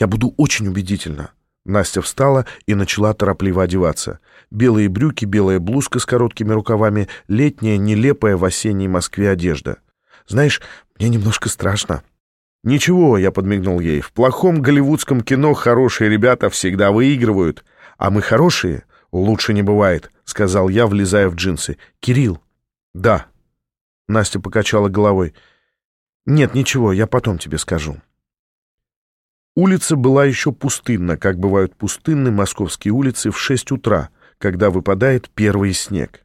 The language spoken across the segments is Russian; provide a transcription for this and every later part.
Я буду очень убедительна». Настя встала и начала торопливо одеваться. Белые брюки, белая блузка с короткими рукавами, летняя, нелепая в осенней Москве одежда. «Знаешь, мне немножко страшно». «Ничего», — я подмигнул ей, — «в плохом голливудском кино хорошие ребята всегда выигрывают. А мы хорошие? Лучше не бывает», — сказал я, влезая в джинсы. «Кирилл». «Да». Настя покачала головой. «Нет, ничего, я потом тебе скажу». Улица была еще пустынна, как бывают пустынны московские улицы в 6 утра, когда выпадает первый снег.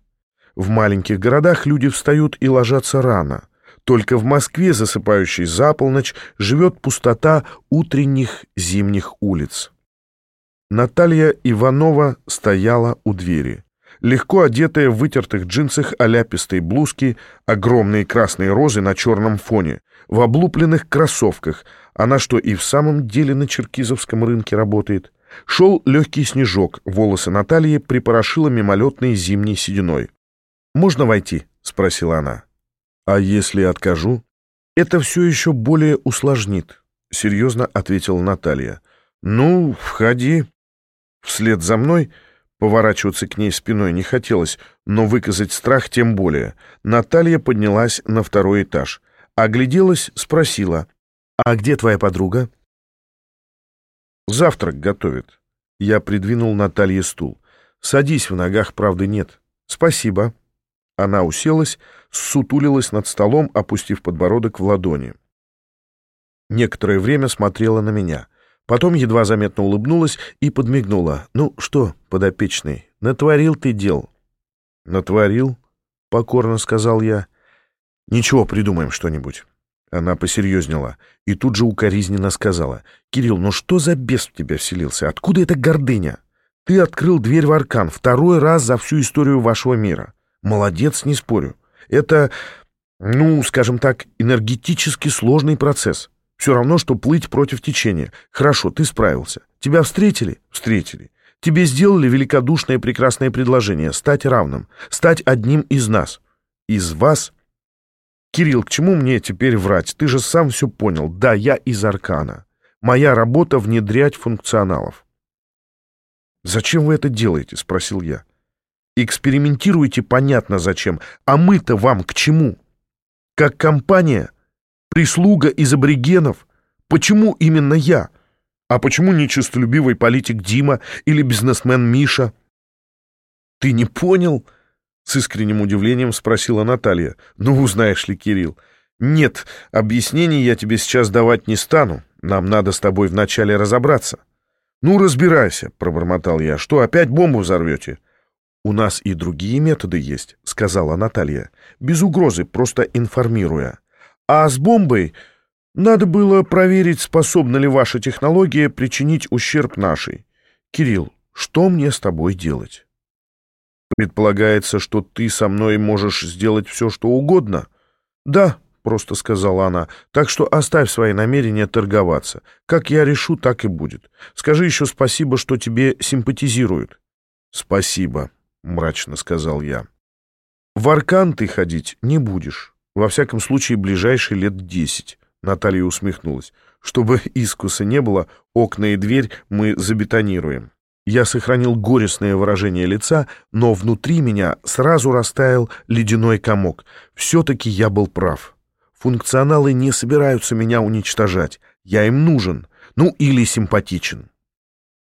В маленьких городах люди встают и ложатся рано. Только в Москве, засыпающей за полночь, живет пустота утренних зимних улиц. Наталья Иванова стояла у двери. Легко одетая в вытертых джинсах оляпистой блузки, огромные красные розы на черном фоне, в облупленных кроссовках — она что, и в самом деле на черкизовском рынке работает? Шел легкий снежок, волосы Натальи припорошило мимолетной зимней сединой. «Можно войти?» — спросила она. «А если откажу?» «Это все еще более усложнит», — серьезно ответила Наталья. «Ну, входи». Вслед за мной поворачиваться к ней спиной не хотелось, но выказать страх тем более. Наталья поднялась на второй этаж. Огляделась, спросила. «А где твоя подруга?» «Завтрак готовит». Я придвинул Наталье стул. «Садись, в ногах правды нет». «Спасибо». Она уселась, сутулилась над столом, опустив подбородок в ладони. Некоторое время смотрела на меня. Потом едва заметно улыбнулась и подмигнула. «Ну что, подопечный, натворил ты дел?» «Натворил?» — покорно сказал я. «Ничего, придумаем что-нибудь». Она посерьезнела и тут же укоризненно сказала. «Кирилл, ну что за бес в тебя вселился? Откуда эта гордыня? Ты открыл дверь в аркан второй раз за всю историю вашего мира. Молодец, не спорю. Это, ну, скажем так, энергетически сложный процесс. Все равно, что плыть против течения. Хорошо, ты справился. Тебя встретили? Встретили. Тебе сделали великодушное прекрасное предложение — стать равным, стать одним из нас. Из вас «Кирилл, к чему мне теперь врать? Ты же сам все понял. Да, я из Аркана. Моя работа — внедрять функционалов». «Зачем вы это делаете?» — спросил я. «Экспериментируете, понятно зачем. А мы-то вам к чему? Как компания? Прислуга из аборигенов? Почему именно я? А почему не честолюбивый политик Дима или бизнесмен Миша?» «Ты не понял?» С искренним удивлением спросила Наталья. «Ну, знаешь ли, Кирилл, нет, объяснений я тебе сейчас давать не стану. Нам надо с тобой вначале разобраться». «Ну, разбирайся», — пробормотал я. «Что, опять бомбу взорвете?» «У нас и другие методы есть», — сказала Наталья. «Без угрозы, просто информируя. А с бомбой надо было проверить, способна ли ваша технология причинить ущерб нашей. Кирилл, что мне с тобой делать?» Предполагается, что ты со мной можешь сделать все, что угодно? Да, просто сказала она. Так что оставь свои намерения торговаться. Как я решу, так и будет. Скажи еще спасибо, что тебе симпатизируют. Спасибо, мрачно сказал я. В Аркан ты ходить не будешь. Во всяком случае, ближайшие лет десять. Наталья усмехнулась. Чтобы искуса не было, окна и дверь мы забетонируем. Я сохранил горестное выражение лица, но внутри меня сразу растаял ледяной комок. Все-таки я был прав. Функционалы не собираются меня уничтожать. Я им нужен, ну или симпатичен.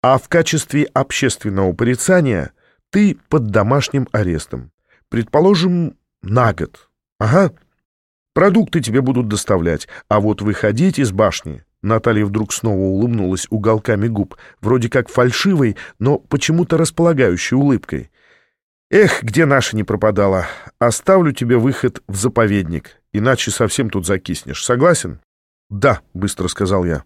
А в качестве общественного порицания ты под домашним арестом. Предположим, на год. Ага. Продукты тебе будут доставлять, а вот выходить из башни Наталья вдруг снова улыбнулась уголками губ, вроде как фальшивой, но почему-то располагающей улыбкой. «Эх, где наша не пропадала! Оставлю тебе выход в заповедник, иначе совсем тут закиснешь. Согласен?» «Да», — быстро сказал я.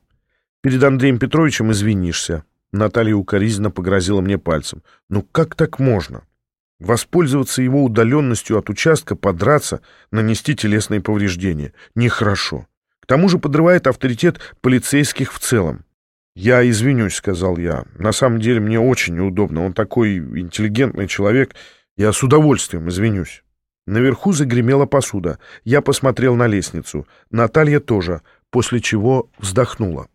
«Перед Андреем Петровичем извинишься». Наталья укоризненно погрозила мне пальцем. «Ну как так можно? Воспользоваться его удаленностью от участка, подраться, нанести телесные повреждения. Нехорошо. Тому же подрывает авторитет полицейских в целом. «Я извинюсь», — сказал я. «На самом деле мне очень неудобно. Он такой интеллигентный человек. Я с удовольствием извинюсь». Наверху загремела посуда. Я посмотрел на лестницу. Наталья тоже, после чего вздохнула.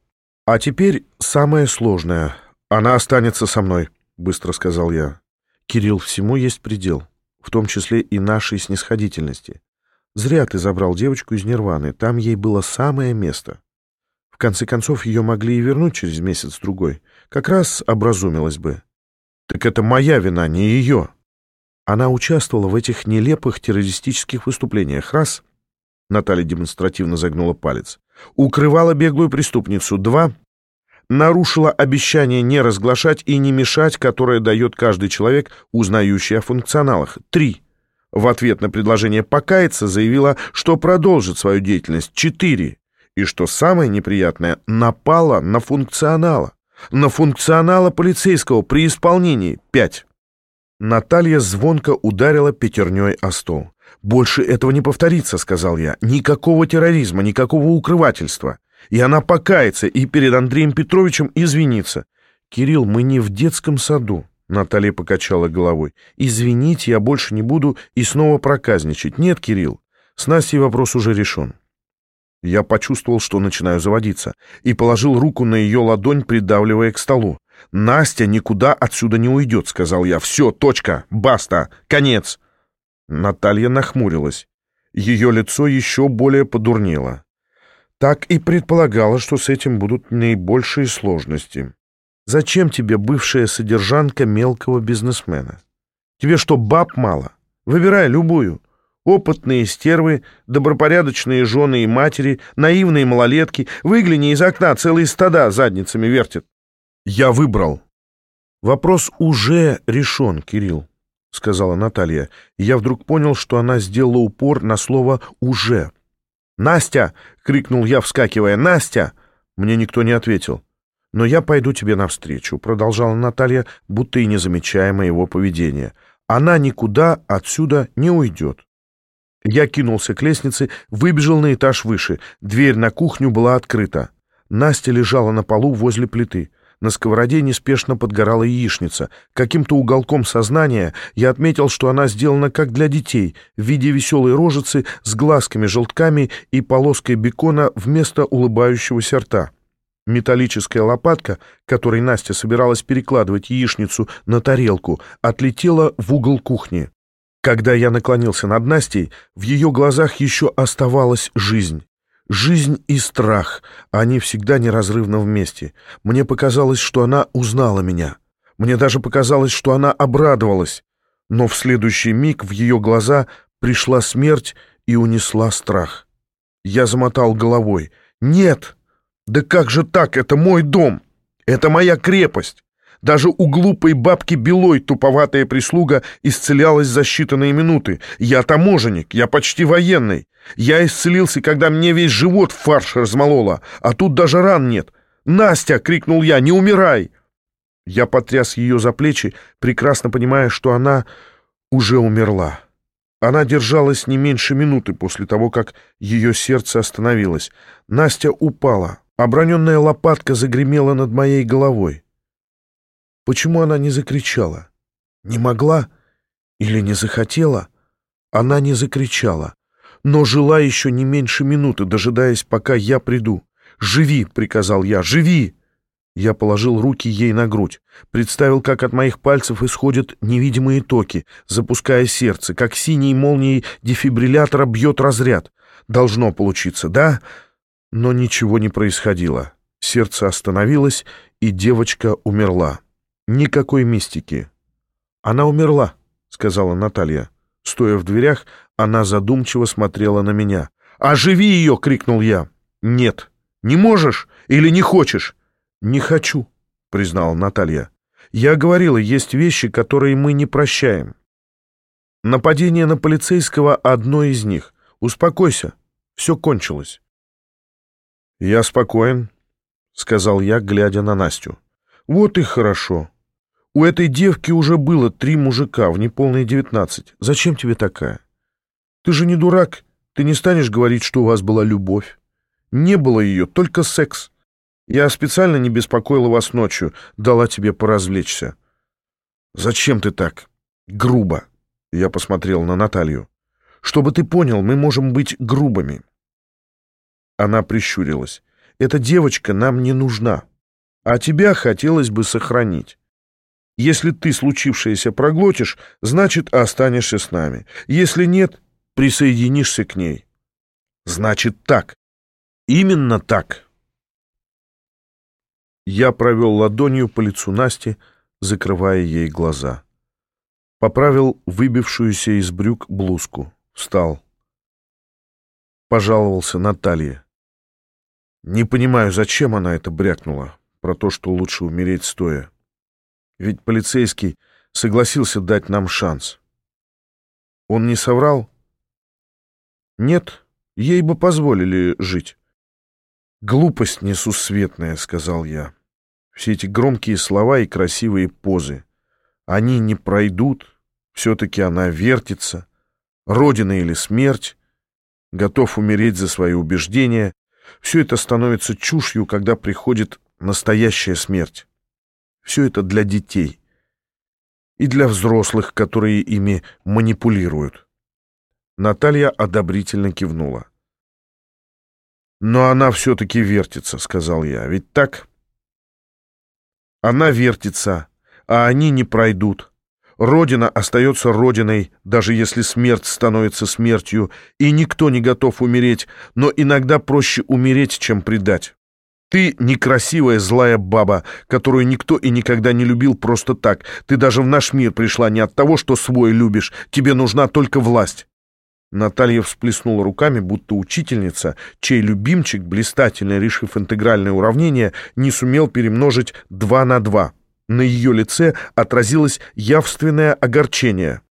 А теперь самое сложное. Она останется со мной, быстро сказал я. Кирилл, всему есть предел, в том числе и нашей снисходительности. Зря ты забрал девочку из Нирваны, там ей было самое место. В конце концов, ее могли и вернуть через месяц-другой. Как раз образумилась бы. Так это моя вина, не ее. Она участвовала в этих нелепых террористических выступлениях. Раз. Наталья демонстративно загнула палец. Укрывала беглую преступницу. Два. Нарушила обещание не разглашать и не мешать, которое дает каждый человек, узнающий о функционалах. Три. В ответ на предложение покаяться заявила, что продолжит свою деятельность. Четыре. И что самое неприятное, напала на функционала. На функционала полицейского при исполнении. Пять. Наталья звонко ударила пятерней о стол. «Больше этого не повторится», — сказал я. «Никакого терроризма, никакого укрывательства. И она покается и перед Андреем Петровичем извинится». «Кирилл, мы не в детском саду», — Наталья покачала головой. «Извините, я больше не буду и снова проказничать. Нет, Кирилл, с Настей вопрос уже решен». Я почувствовал, что начинаю заводиться, и положил руку на ее ладонь, придавливая к столу. «Настя никуда отсюда не уйдет», — сказал я. «Все, точка, баста, конец». Наталья нахмурилась. Ее лицо еще более подурнело. Так и предполагала, что с этим будут наибольшие сложности. «Зачем тебе бывшая содержанка мелкого бизнесмена? Тебе что, баб мало? Выбирай любую». Опытные стервы, добропорядочные жены и матери, наивные малолетки, выгляни из окна, целые стада задницами вертят. Я выбрал. Вопрос уже решен, Кирилл, сказала Наталья. И я вдруг понял, что она сделала упор на слово «уже». «Настя!» — крикнул я, вскакивая. «Настя!» Мне никто не ответил. «Но я пойду тебе навстречу», — продолжала Наталья, будто и не замечая моего поведения. «Она никуда отсюда не уйдет». Я кинулся к лестнице, выбежал на этаж выше. Дверь на кухню была открыта. Настя лежала на полу возле плиты. На сковороде неспешно подгорала яичница. Каким-то уголком сознания я отметил, что она сделана как для детей, в виде веселой рожицы с глазками-желтками и полоской бекона вместо улыбающегося рта. Металлическая лопатка, которой Настя собиралась перекладывать яичницу на тарелку, отлетела в угол кухни. Когда я наклонился над Настей, в ее глазах еще оставалась жизнь. Жизнь и страх, они всегда неразрывно вместе. Мне показалось, что она узнала меня. Мне даже показалось, что она обрадовалась. Но в следующий миг в ее глаза пришла смерть и унесла страх. Я замотал головой. «Нет! Да как же так? Это мой дом! Это моя крепость! Даже у глупой бабки Белой туповатая прислуга исцелялась за считанные минуты. Я таможенник, я почти военный. Я исцелился, когда мне весь живот фарш размололо, а тут даже ран нет. «Настя!» — крикнул я. «Не умирай!» Я потряс ее за плечи, прекрасно понимая, что она уже умерла. Она держалась не меньше минуты после того, как ее сердце остановилось. Настя упала. Оброненная лопатка загремела над моей головой. Почему она не закричала? Не могла или не захотела? Она не закричала, но жила еще не меньше минуты, дожидаясь, пока я приду. «Живи!» — приказал я. «Живи!» Я положил руки ей на грудь, представил, как от моих пальцев исходят невидимые токи, запуская сердце, как синей молнией дефибриллятора бьет разряд. Должно получиться, да? Но ничего не происходило. Сердце остановилось, и девочка умерла. Никакой мистики. Она умерла, сказала Наталья. Стоя в дверях, она задумчиво смотрела на меня. «Оживи ее!» — крикнул я. «Нет. Не можешь или не хочешь?» «Не хочу», — признала Наталья. «Я говорила, есть вещи, которые мы не прощаем. Нападение на полицейского — одно из них. Успокойся. Все кончилось». «Я спокоен», — сказал я, глядя на Настю. «Вот и хорошо. У этой девки уже было три мужика в неполные девятнадцать. Зачем тебе такая? Ты же не дурак. Ты не станешь говорить, что у вас была любовь. Не было ее, только секс. Я специально не беспокоила вас ночью, дала тебе поразвлечься. Зачем ты так? Грубо. Я посмотрел на Наталью. Чтобы ты понял, мы можем быть грубыми. Она прищурилась. Эта девочка нам не нужна, а тебя хотелось бы сохранить. Если ты случившееся проглотишь, значит, останешься с нами. Если нет, присоединишься к ней. Значит так. Именно так. Я провел ладонью по лицу Насти, закрывая ей глаза. Поправил выбившуюся из брюк блузку. Встал. Пожаловался Наталье. Не понимаю, зачем она это брякнула, про то, что лучше умереть стоя. Ведь полицейский согласился дать нам шанс. Он не соврал? Нет, ей бы позволили жить. «Глупость несусветная», — сказал я. «Все эти громкие слова и красивые позы. Они не пройдут, все-таки она вертится. Родина или смерть. Готов умереть за свои убеждения. Все это становится чушью, когда приходит настоящая смерть. Все это для детей. И для взрослых, которые ими манипулируют». Наталья одобрительно кивнула. «Но она все-таки вертится», — сказал я. «Ведь так?» «Она вертится, а они не пройдут. Родина остается родиной, даже если смерть становится смертью, и никто не готов умереть, но иногда проще умереть, чем предать. Ты некрасивая злая баба, которую никто и никогда не любил просто так. Ты даже в наш мир пришла не от того, что свой любишь. Тебе нужна только власть. Наталья всплеснула руками, будто учительница, чей любимчик, блистательно решив интегральное уравнение, не сумел перемножить два на два. На ее лице отразилось явственное огорчение.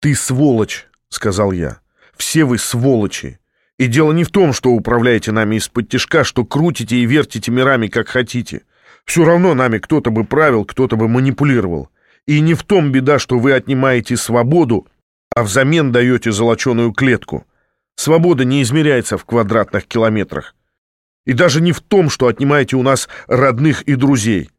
«Ты сволочь!» — сказал я. «Все вы сволочи! И дело не в том, что управляете нами из-под тяжка, что крутите и вертите мирами, как хотите. Все равно нами кто-то бы правил, кто-то бы манипулировал. И не в том беда, что вы отнимаете свободу, а взамен даете золоченую клетку. Свобода не измеряется в квадратных километрах. И даже не в том, что отнимаете у нас родных и друзей.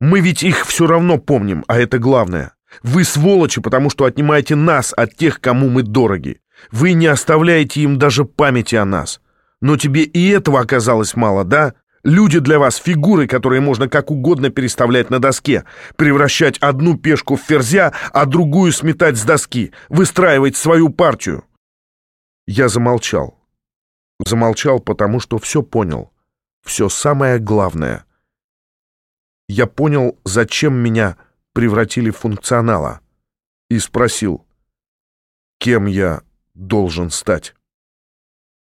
Мы ведь их все равно помним, а это главное. Вы сволочи, потому что отнимаете нас от тех, кому мы дороги. Вы не оставляете им даже памяти о нас. Но тебе и этого оказалось мало, да? Люди для вас — фигуры, которые можно как угодно переставлять на доске, превращать одну пешку в ферзя, а другую сметать с доски, выстраивать свою партию. Я замолчал. Замолчал, потому что все понял. Все самое главное. Я понял, зачем меня превратили в функционала. И спросил, кем я должен стать.